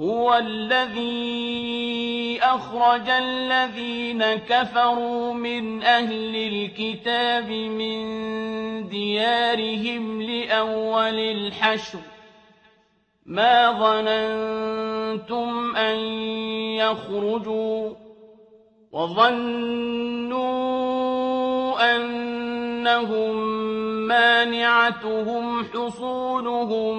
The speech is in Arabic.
هُوَ الَّذِي أَخْرَجَ الَّذِينَ كَفَرُوا مِنْ أَهْلِ الْكِتَابِ مِن دِيَارِهِمْ لِأَوَّلِ الْحَشْرِ. مَا ظَنَنتُمْ أَن يَخْرُجُوا وَظَنُّوا أَنَّهُم مَّانِعَتُهُمْ حُصُونُهُم